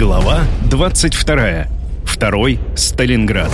Глава 22. Второй Сталинград.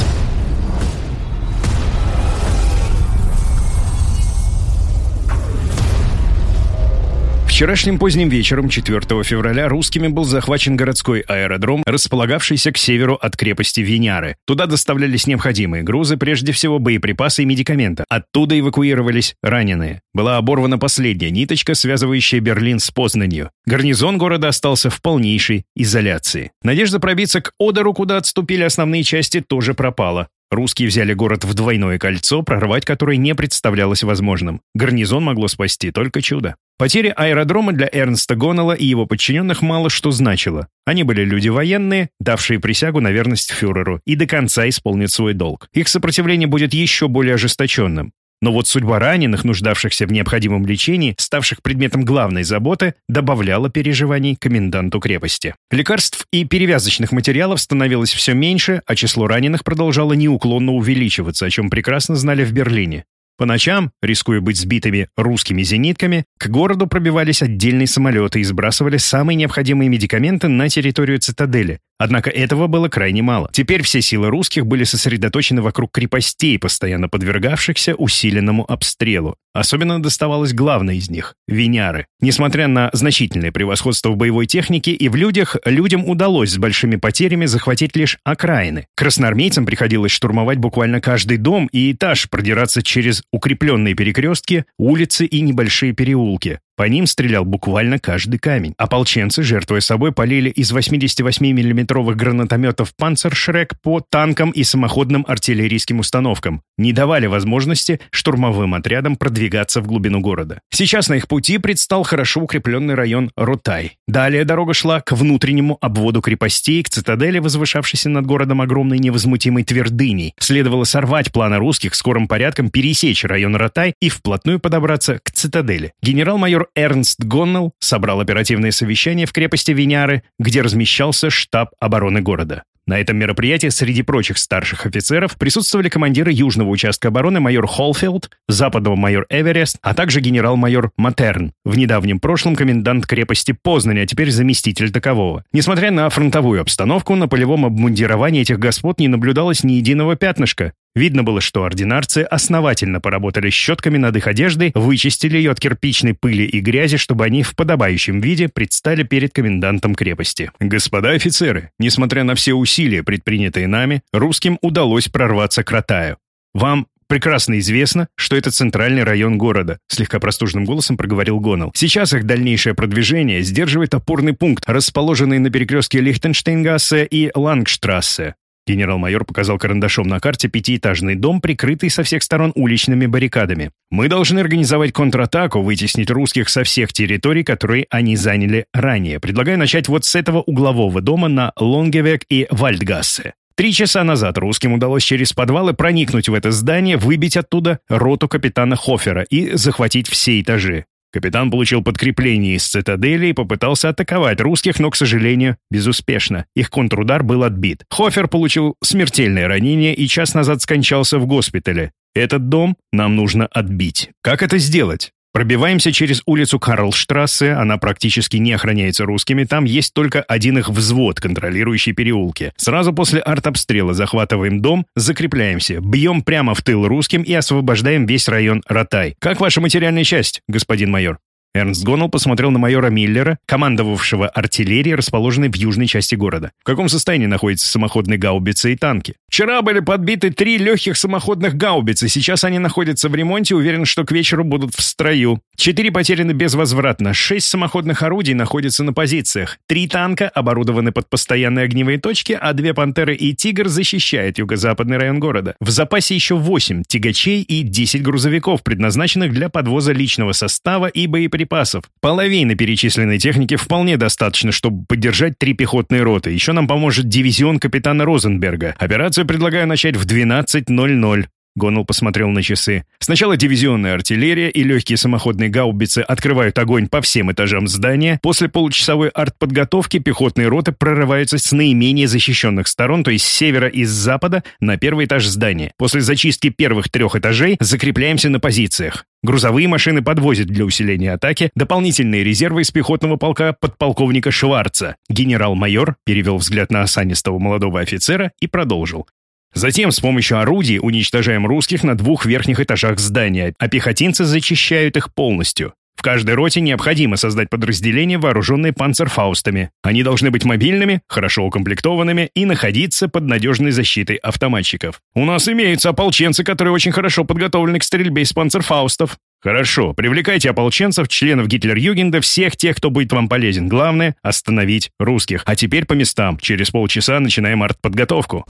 Вчерашним поздним вечером, 4 февраля, русскими был захвачен городской аэродром, располагавшийся к северу от крепости Виняры. Туда доставлялись необходимые грузы, прежде всего боеприпасы и медикаменты. Оттуда эвакуировались раненые. Была оборвана последняя ниточка, связывающая Берлин с Познанью. Гарнизон города остался в полнейшей изоляции. Надежда пробиться к Одеру, куда отступили основные части, тоже пропала. Русские взяли город в двойное кольцо, прорвать которое не представлялось возможным. Гарнизон могло спасти только чудо. Потеря аэродрома для Эрнста Гоннелла и его подчиненных мало что значило. Они были люди военные, давшие присягу на верность фюреру, и до конца исполнят свой долг. Их сопротивление будет еще более ожесточенным. Но вот судьба раненых, нуждавшихся в необходимом лечении, ставших предметом главной заботы, добавляла переживаний коменданту крепости. Лекарств и перевязочных материалов становилось все меньше, а число раненых продолжало неуклонно увеличиваться, о чем прекрасно знали в Берлине. По ночам, рискуя быть сбитыми русскими зенитками, к городу пробивались отдельные самолеты и сбрасывали самые необходимые медикаменты на территорию цитадели. Однако этого было крайне мало. Теперь все силы русских были сосредоточены вокруг крепостей, постоянно подвергавшихся усиленному обстрелу. Особенно доставалось главной из них – Виняры. Несмотря на значительное превосходство в боевой технике и в людях, людям удалось с большими потерями захватить лишь окраины. Красноармейцам приходилось штурмовать буквально каждый дом и этаж, продираться через укрепленные перекрестки, улицы и небольшие переулки. По ним стрелял буквально каждый камень. Ополченцы, жертвуя собой, полили из 88 миллиметровых гранатометов «Панцершрек» по танкам и самоходным артиллерийским установкам. Не давали возможности штурмовым отрядам продвигаться в глубину города. Сейчас на их пути предстал хорошо укрепленный район Ротай. Далее дорога шла к внутреннему обводу крепостей, к цитадели, возвышавшейся над городом огромной невозмутимой твердыней. Следовало сорвать планы русских, скорым порядком пересечь район Ротай и вплотную подобраться к цитадели. Генерал-майор Эрнст Гоннелл собрал оперативное совещание в крепости Виняры, где размещался штаб обороны города. На этом мероприятии среди прочих старших офицеров присутствовали командиры южного участка обороны майор Холфилд, западного майор Эверест, а также генерал-майор Матерн, в недавнем прошлом комендант крепости Познань, а теперь заместитель такового. Несмотря на фронтовую обстановку, на полевом обмундировании этих господ не наблюдалось ни единого пятнышка. Видно было, что ординарцы основательно поработали щетками над их одеждой, вычистили ее от кирпичной пыли и грязи, чтобы они в подобающем виде предстали перед комендантом крепости. «Господа офицеры, несмотря на все усилия, предпринятые нами, русским удалось прорваться к Ратаю. Вам прекрасно известно, что это центральный район города», слегка простужным голосом проговорил Гонал. «Сейчас их дальнейшее продвижение сдерживает опорный пункт, расположенный на перекрестке Лихтенштейнгассе и Лангштрассе. Генерал-майор показал карандашом на карте пятиэтажный дом, прикрытый со всех сторон уличными баррикадами. «Мы должны организовать контратаку, вытеснить русских со всех территорий, которые они заняли ранее. Предлагаю начать вот с этого углового дома на Лонгевек и Вальдгассе. Три часа назад русским удалось через подвалы проникнуть в это здание, выбить оттуда роту капитана Хофера и захватить все этажи. Капитан получил подкрепление из цитадели и попытался атаковать русских, но, к сожалению, безуспешно. Их контрудар был отбит. Хофер получил смертельное ранение и час назад скончался в госпитале. Этот дом нам нужно отбить. Как это сделать? Пробиваемся через улицу Карлштрассе, она практически не охраняется русскими, там есть только один их взвод, контролирующий переулки. Сразу после артобстрела захватываем дом, закрепляемся, бьем прямо в тыл русским и освобождаем весь район Ротай. Как ваша материальная часть, господин майор? Эрнст Гоннелл посмотрел на майора Миллера, командовавшего артиллерией, расположенной в южной части города. В каком состоянии находятся самоходные гаубицы и танки? Вчера были подбиты три легких самоходных гаубицы, сейчас они находятся в ремонте, уверен, что к вечеру будут в строю. Четыре потеряны безвозвратно, шесть самоходных орудий находятся на позициях, три танка оборудованы под постоянные огневые точки, а две «Пантеры» и «Тигр» защищают юго-западный район города. В запасе еще восемь тягачей и десять грузовиков, предназначенных для подвоза личного состава и боеприпасов. Половины перечисленной техники вполне достаточно, чтобы поддержать три пехотные роты. Еще нам поможет дивизион капитана Розенберга. Операцию предлагаю начать в 12.00. Гоннелл посмотрел на часы. Сначала дивизионная артиллерия и легкие самоходные гаубицы открывают огонь по всем этажам здания. После получасовой артподготовки пехотные роты прорываются с наименее защищенных сторон, то есть с севера и с запада, на первый этаж здания. После зачистки первых трех этажей закрепляемся на позициях. Грузовые машины подвозят для усиления атаки дополнительные резервы из пехотного полка подполковника Шварца. Генерал-майор перевел взгляд на осанистого молодого офицера и продолжил. Затем с помощью орудий уничтожаем русских на двух верхних этажах здания, а пехотинцы зачищают их полностью. Каждой роте необходимо создать подразделение, вооруженное панцерфаустами. Они должны быть мобильными, хорошо укомплектованными и находиться под надежной защитой автоматчиков. У нас имеются ополченцы, которые очень хорошо подготовлены к стрельбе из панцерфаустов. Хорошо, привлекайте ополченцев, членов Гитлер-Югенда, всех тех, кто будет вам полезен. Главное — остановить русских. А теперь по местам. Через полчаса начинаем артподготовку.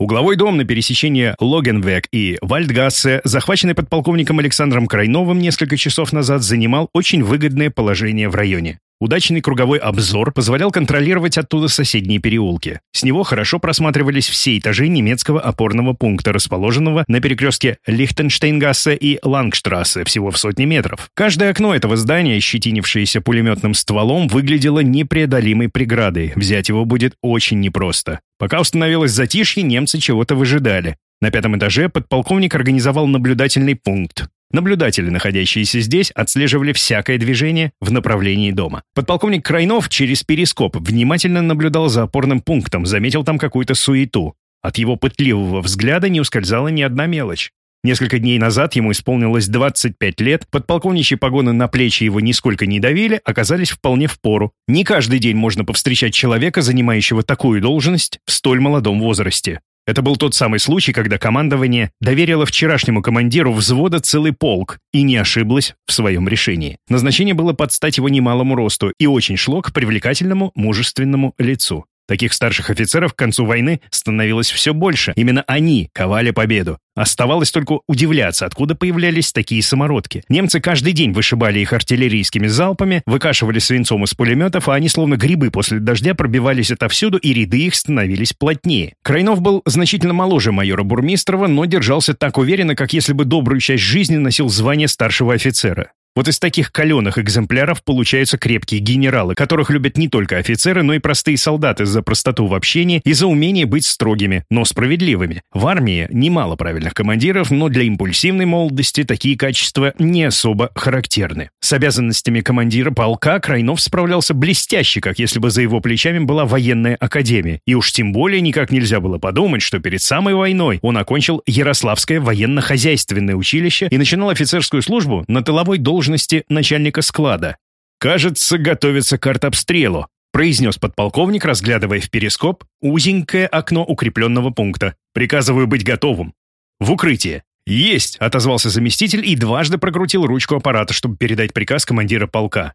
Угловой дом на пересечении Логенвек и Вальдгассе, захваченный подполковником Александром Крайновым несколько часов назад, занимал очень выгодное положение в районе. Удачный круговой обзор позволял контролировать оттуда соседние переулки. С него хорошо просматривались все этажи немецкого опорного пункта, расположенного на перекрестке Лихтенштейнгассе и Лангштрассе, всего в сотни метров. Каждое окно этого здания, щетинившееся пулеметным стволом, выглядело непреодолимой преградой. Взять его будет очень непросто. Пока установилось затишье, немцы чего-то выжидали. На пятом этаже подполковник организовал наблюдательный пункт. Наблюдатели, находящиеся здесь, отслеживали всякое движение в направлении дома. Подполковник Крайнов через перископ внимательно наблюдал за опорным пунктом, заметил там какую-то суету. От его пытливого взгляда не ускользала ни одна мелочь. Несколько дней назад ему исполнилось 25 лет, подполковничьи погоны на плечи его нисколько не давили, оказались вполне в пору. Не каждый день можно повстречать человека, занимающего такую должность в столь молодом возрасте. Это был тот самый случай, когда командование доверило вчерашнему командиру взвода целый полк и не ошиблось в своем решении. Назначение было под стать его немалому росту и очень шло к привлекательному, мужественному лицу. Таких старших офицеров к концу войны становилось все больше. Именно они ковали победу. Оставалось только удивляться, откуда появлялись такие самородки. Немцы каждый день вышибали их артиллерийскими залпами, выкашивали свинцом из пулеметов, а они словно грибы после дождя пробивались отовсюду, и ряды их становились плотнее. Крайнов был значительно моложе майора Бурмистрова, но держался так уверенно, как если бы добрую часть жизни носил звание старшего офицера. Вот из таких каленых экземпляров получаются крепкие генералы, которых любят не только офицеры, но и простые солдаты за простоту в общении и за умение быть строгими, но справедливыми. В армии немало правильных командиров, но для импульсивной молодости такие качества не особо характерны. С обязанностями командира полка Крайнов справлялся блестяще, как если бы за его плечами была военная академия. И уж тем более никак нельзя было подумать, что перед самой войной он окончил Ярославское военно-хозяйственное училище и начинал офицерскую службу на тыловой должности должности начальника склада. «Кажется, готовится к артобстрелу», произнес подполковник, разглядывая в перископ узенькое окно укрепленного пункта. «Приказываю быть готовым». «В укрытие». «Есть!» — отозвался заместитель и дважды прокрутил ручку аппарата, чтобы передать приказ командира полка.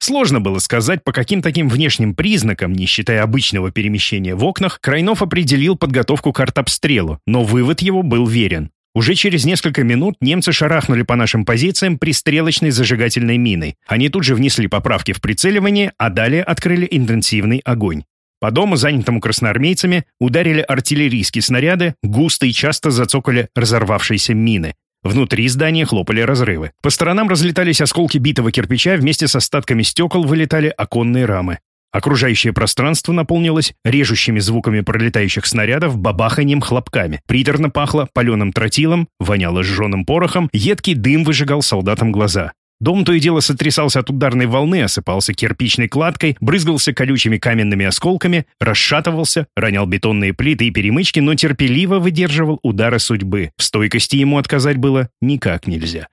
Сложно было сказать, по каким таким внешним признакам, не считая обычного перемещения в окнах, Крайнов определил подготовку к артобстрелу, но вывод его был верен. Уже через несколько минут немцы шарахнули по нашим позициям пристрелочной зажигательной миной. Они тут же внесли поправки в прицеливание, а далее открыли интенсивный огонь. По дому, занятому красноармейцами, ударили артиллерийские снаряды, густо и часто зацокали разорвавшиеся мины. Внутри здания хлопали разрывы. По сторонам разлетались осколки битого кирпича, вместе с остатками стекол вылетали оконные рамы. Окружающее пространство наполнилось режущими звуками пролетающих снарядов, бабаханием, хлопками. Приторно пахло паленым тротилом, воняло сжженным порохом, едкий дым выжигал солдатам глаза. Дом то и дело сотрясался от ударной волны, осыпался кирпичной кладкой, брызгался колючими каменными осколками, расшатывался, ронял бетонные плиты и перемычки, но терпеливо выдерживал удары судьбы. В стойкости ему отказать было никак нельзя.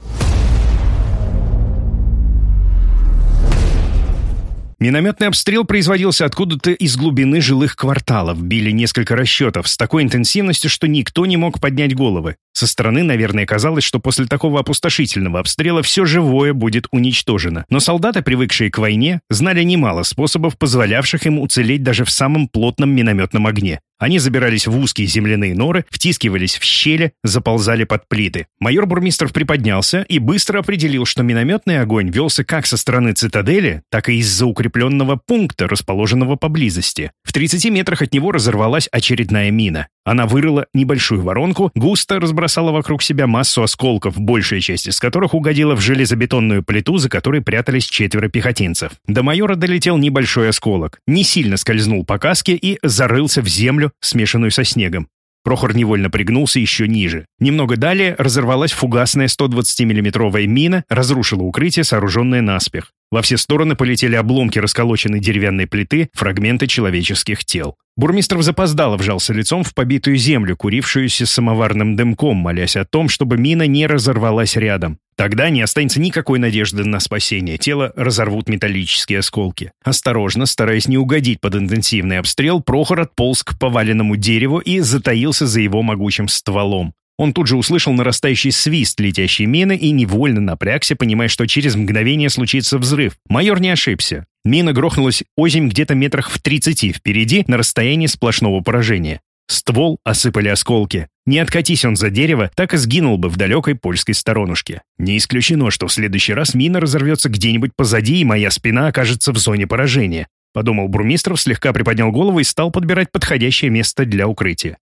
Минометный обстрел производился откуда-то из глубины жилых кварталов. Били несколько расчетов с такой интенсивностью, что никто не мог поднять головы. Со стороны, наверное, казалось, что после такого опустошительного обстрела все живое будет уничтожено. Но солдаты, привыкшие к войне, знали немало способов, позволявших им уцелеть даже в самом плотном минометном огне. Они забирались в узкие земляные норы, втискивались в щели, заползали под плиты. Майор Бурмистров приподнялся и быстро определил, что минометный огонь велся как со стороны цитадели, так и из-за укрепленного пункта, расположенного поблизости. В 30 метрах от него разорвалась очередная мина. Она вырыла небольшую воронку, густо разбросала вокруг себя массу осколков, большая часть из которых угодила в железобетонную плиту, за которой прятались четверо пехотинцев. До майора долетел небольшой осколок, не сильно скользнул по каске и зарылся в землю, смешанную со снегом. Прохор невольно пригнулся еще ниже. Немного далее разорвалась фугасная 120 миллиметровая мина, разрушила укрытие, сооруженное наспех. Во все стороны полетели обломки расколоченной деревянной плиты, фрагменты человеческих тел. Бурмистров запоздало вжался лицом в побитую землю, курившуюся самоварным дымком, молясь о том, чтобы мина не разорвалась рядом. Тогда не останется никакой надежды на спасение. Тело разорвут металлические осколки. Осторожно, стараясь не угодить под интенсивный обстрел, Прохор отполз к поваленному дереву и затаился за его могучим стволом. Он тут же услышал нарастающий свист летящей мины и невольно напрягся, понимая, что через мгновение случится взрыв. Майор не ошибся. Мина грохнулась озимь где-то метрах в 30 впереди на расстоянии сплошного поражения. Ствол осыпали осколки. Не откатись он за дерево, так и сгинул бы в далекой польской сторонушке. Не исключено, что в следующий раз мина разорвется где-нибудь позади, и моя спина окажется в зоне поражения. Подумал Бурмистров, слегка приподнял голову и стал подбирать подходящее место для укрытия.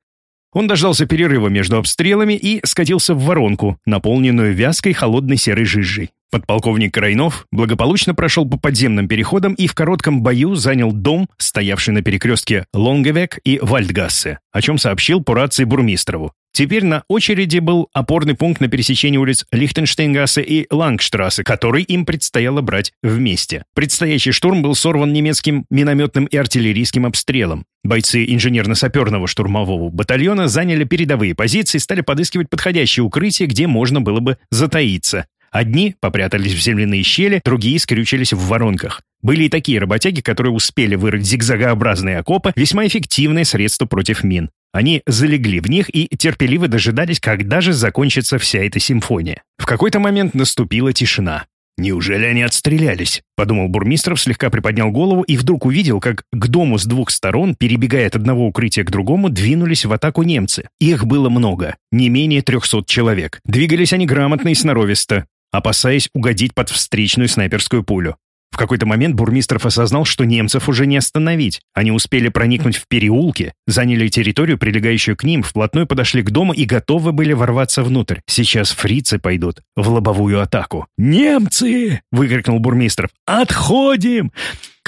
Он дождался перерыва между обстрелами и скатился в воронку, наполненную вязкой холодной серой жижей. Подполковник Крайнов благополучно прошел по подземным переходам и в коротком бою занял дом, стоявший на перекрестке Лонгевек и Вальдгассе, о чем сообщил по рации Бурмистрову. Теперь на очереди был опорный пункт на пересечении улиц Лихтенштейнгассе и Лангштрассе, который им предстояло брать вместе. Предстоящий штурм был сорван немецким минометным и артиллерийским обстрелом. Бойцы инженерно-саперного штурмового батальона заняли передовые позиции и стали подыскивать подходящее укрытие, где можно было бы затаиться. Одни попрятались в земляные щели, другие скрючились в воронках. Были и такие работяги, которые успели вырыть зигзагообразные окопы, весьма эффективное средство против мин. Они залегли в них и терпеливо дожидались, когда же закончится вся эта симфония. В какой-то момент наступила тишина. «Неужели они отстрелялись?» — подумал Бурмистров, слегка приподнял голову и вдруг увидел, как к дому с двух сторон, перебегая от одного укрытия к другому, двинулись в атаку немцы. Их было много, не менее трехсот человек. Двигались они грамотно и сноровисто опасаясь угодить под встречную снайперскую пулю. В какой-то момент Бурмистров осознал, что немцев уже не остановить. Они успели проникнуть в переулки, заняли территорию, прилегающую к ним, вплотную подошли к дому и готовы были ворваться внутрь. Сейчас фрицы пойдут в лобовую атаку. «Немцы!» — выкрикнул Бурмистров. «Отходим!»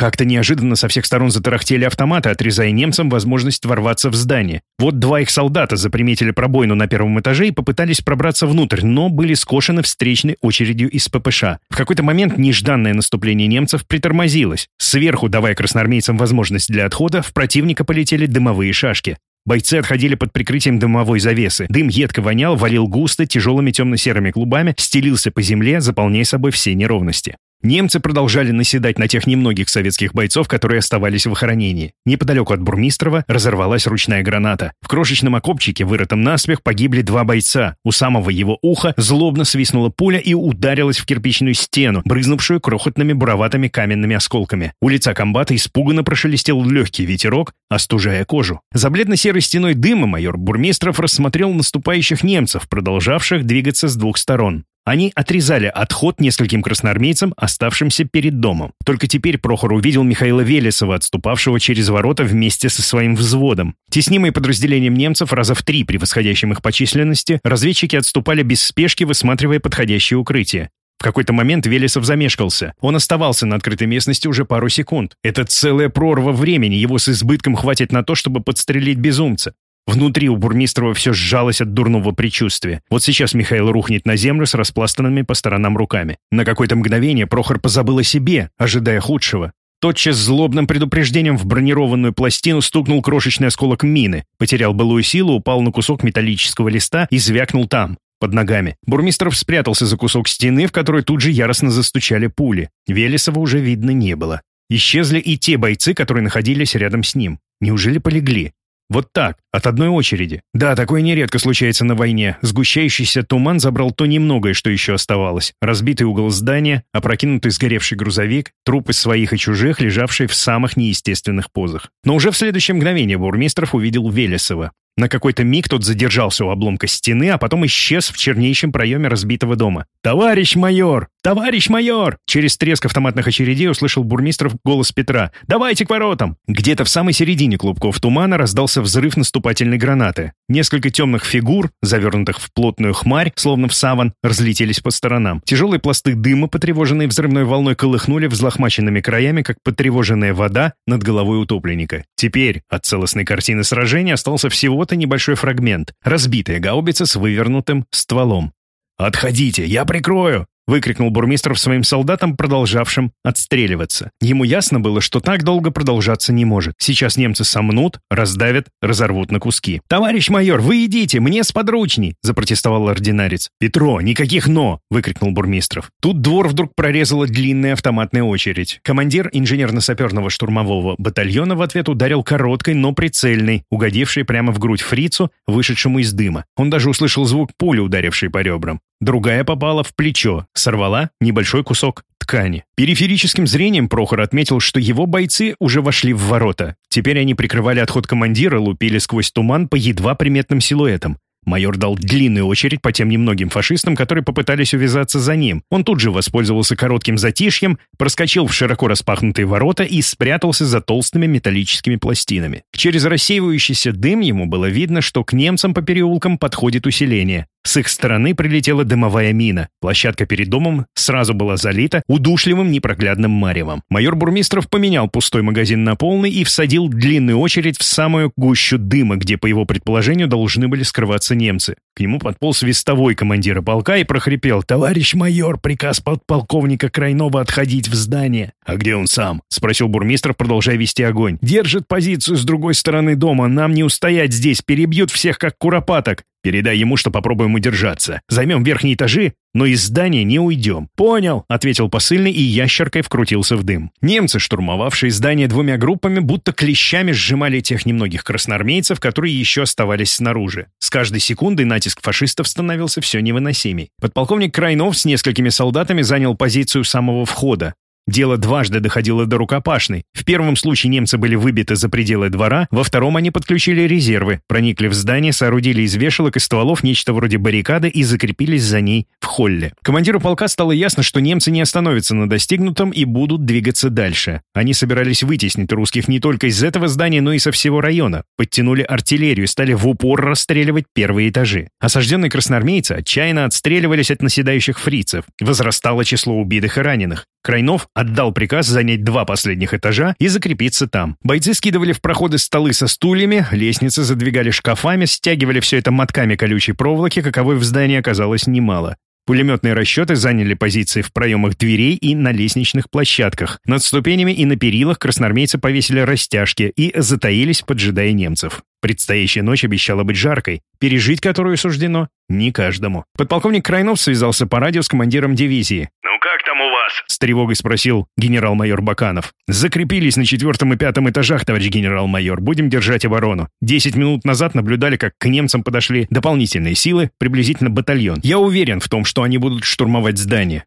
Как-то неожиданно со всех сторон затарахтели автоматы, отрезая немцам возможность ворваться в здание. Вот два их солдата заприметили пробоину на первом этаже и попытались пробраться внутрь, но были скошены встречной очередью из ППШ. В какой-то момент нежданное наступление немцев притормозилось. Сверху, давая красноармейцам возможность для отхода, в противника полетели дымовые шашки. Бойцы отходили под прикрытием дымовой завесы. Дым едко вонял, валил густо, тяжелыми темно-серыми клубами, стелился по земле, заполняя собой все неровности. Немцы продолжали наседать на тех немногих советских бойцов, которые оставались в охранении. Неподалеку от Бурмистрова разорвалась ручная граната. В крошечном окопчике, вырытом наспех, погибли два бойца. У самого его уха злобно свистнула пуля и ударилась в кирпичную стену, брызнувшую крохотными буроватыми каменными осколками. У лица комбата испуганно прошелестел легкий ветерок, остужая кожу. За бледно-серой стеной дыма майор Бурмистров рассмотрел наступающих немцев, продолжавших двигаться с двух сторон. Они отрезали отход нескольким красноармейцам, оставшимся перед домом. Только теперь Прохор увидел Михаила Велесова, отступавшего через ворота вместе со своим взводом. Теснимые подразделением немцев, раза в три превосходящим их по численности, разведчики отступали без спешки, высматривая подходящее укрытие. В какой-то момент Велесов замешкался. Он оставался на открытой местности уже пару секунд. Это целая прорва времени, его с избытком хватит на то, чтобы подстрелить безумца. Внутри у Бурмистрова все сжалось от дурного предчувствия. Вот сейчас Михаил рухнет на землю с распластанными по сторонам руками. На какое-то мгновение Прохор позабыл о себе, ожидая худшего. Тотчас злобным предупреждением в бронированную пластину стукнул крошечный осколок мины, потерял былую силу, упал на кусок металлического листа и звякнул там, под ногами. Бурмистров спрятался за кусок стены, в которой тут же яростно застучали пули. Велесова уже видно не было. Исчезли и те бойцы, которые находились рядом с ним. Неужели полегли? Вот так, от одной очереди. Да, такое нередко случается на войне. Сгущающийся туман забрал то немногое, что еще оставалось. Разбитый угол здания, опрокинутый сгоревший грузовик, трупы своих и чужих, лежавшие в самых неестественных позах. Но уже в следующее мгновение Бурмистров увидел Велесова. На какой-то миг тот задержался у обломка стены, а потом исчез в чернейшем проеме разбитого дома. «Товарищ майор!» «Товарищ майор!» Через треск автоматных очередей услышал бурмистров голос Петра. «Давайте к воротам!» Где-то в самой середине клубков тумана раздался взрыв наступательной гранаты. Несколько темных фигур, завернутых в плотную хмарь, словно в саван, разлетелись по сторонам. Тяжелые пласты дыма, потревоженные взрывной волной, колыхнули взлохмаченными краями, как потревоженная вода над головой утопленника. Теперь от целостной картины сражения остался всего-то небольшой фрагмент. Разбитая гаубица с вывернутым стволом. «Отходите, я прикрою!» Выкрикнул бурмистров своим солдатам, продолжавшим отстреливаться. Ему ясно было, что так долго продолжаться не может. Сейчас немцы сомнут, раздавят, разорвут на куски. «Товарищ майор, вы идите, мне сподручней!» — запротестовал ординарец. «Петро, никаких «но!» — выкрикнул бурмистров. Тут двор вдруг прорезала длинная автоматная очередь. Командир инженерно-саперного штурмового батальона в ответ ударил короткой, но прицельной, угодившей прямо в грудь фрицу, вышедшему из дыма. Он даже услышал звук пули, ударившей по ребрам. Другая попала в плечо, сорвала небольшой кусок ткани. Периферическим зрением Прохор отметил, что его бойцы уже вошли в ворота. Теперь они прикрывали отход командира, лупили сквозь туман по едва приметным силуэтам. Майор дал длинную очередь по тем немногим фашистам, которые попытались увязаться за ним. Он тут же воспользовался коротким затишьем, проскочил в широко распахнутые ворота и спрятался за толстыми металлическими пластинами. Через рассеивающийся дым ему было видно, что к немцам по переулкам подходит усиление. С их стороны прилетела дымовая мина. Площадка перед домом сразу была залита удушливым непроглядным маревом. Майор Бурмистров поменял пустой магазин на полный и всадил длинную очередь в самую гущу дыма, где, по его предположению, должны были скрываться немцы. К нему подполз вестовой командира полка и прохрипел «Товарищ майор, приказ подполковника Крайнова отходить в здание». «А где он сам?» — спросил Бурмистров, продолжая вести огонь. «Держит позицию с другой стороны дома. Нам не устоять здесь. Перебьют всех, как куропаток. Передай ему, что попробуем удержаться. Займем верхние этажи, но из здания не уйдем». «Понял», — ответил посыльный и ящеркой вкрутился в дым. Немцы, штурмовавшие здание двумя группами, будто клещами сжимали тех немногих красноармейцев, которые еще оставались снаружи. С каждой секундой натиск фашистов становился все невыносимей. Подполковник Крайнов с несколькими солдатами занял позицию самого входа. Дело дважды доходило до рукопашной. В первом случае немцы были выбиты за пределы двора, во втором они подключили резервы, проникли в здание, соорудили из вешалок и стволов нечто вроде баррикады и закрепились за ней в холле. Командиру полка стало ясно, что немцы не остановятся на достигнутом и будут двигаться дальше. Они собирались вытеснить русских не только из этого здания, но и со всего района. Подтянули артиллерию и стали в упор расстреливать первые этажи. Осажденные красноармейцы отчаянно отстреливались от наседающих фрицев. Возрастало число убитых и раненых. Крайнов отдал приказ занять два последних этажа и закрепиться там. Бойцы скидывали в проходы столы со стульями, лестницы задвигали шкафами, стягивали все это мотками колючей проволоки, каковой в здании оказалось немало. Пулеметные расчеты заняли позиции в проемах дверей и на лестничных площадках. Над ступенями и на перилах красноармейцы повесили растяжки и затаились, поджидая немцев. Предстоящая ночь обещала быть жаркой, пережить которую суждено не каждому. Подполковник Крайнов связался по радио с командиром дивизии. «Ну как там у вас?» — с тревогой спросил генерал-майор Баканов. «Закрепились на четвертом и пятом этажах, товарищ генерал-майор. Будем держать оборону. Десять минут назад наблюдали, как к немцам подошли дополнительные силы, приблизительно батальон. Я уверен в том, что они будут штурмовать здание.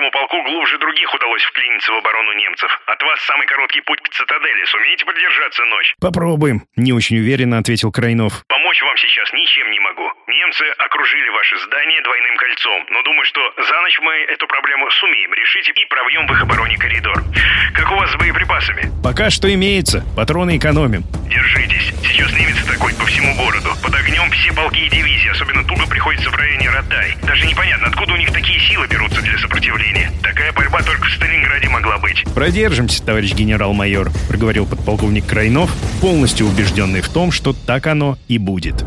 Вашему полку глубже других удалось вклиниться в оборону немцев. От вас самый короткий путь к цитадели. Сумеете продержаться ночь? Попробуем, не очень уверенно ответил Крайнов. Помочь вам сейчас ничем не могу. Немцы окружили ваше здание двойным кольцом, но думаю, что за ночь мы эту проблему сумеем решить и пробьем в их обороне коридор. Как у вас с боеприпасами? Пока что имеется. Патроны экономим. Держитесь. Сейчас немец атакует по всему городу. Под огнем все полки и дивизии, особенно туго приходится в районе Радай. Даже непонятно, откуда у них такие силы берутся для сопротивления. Такая борьба только в Сталинграде могла быть. Продержимся, товарищ генерал-майор, проговорил подполковник Крайнов, полностью убежденный в том, что так оно и будет.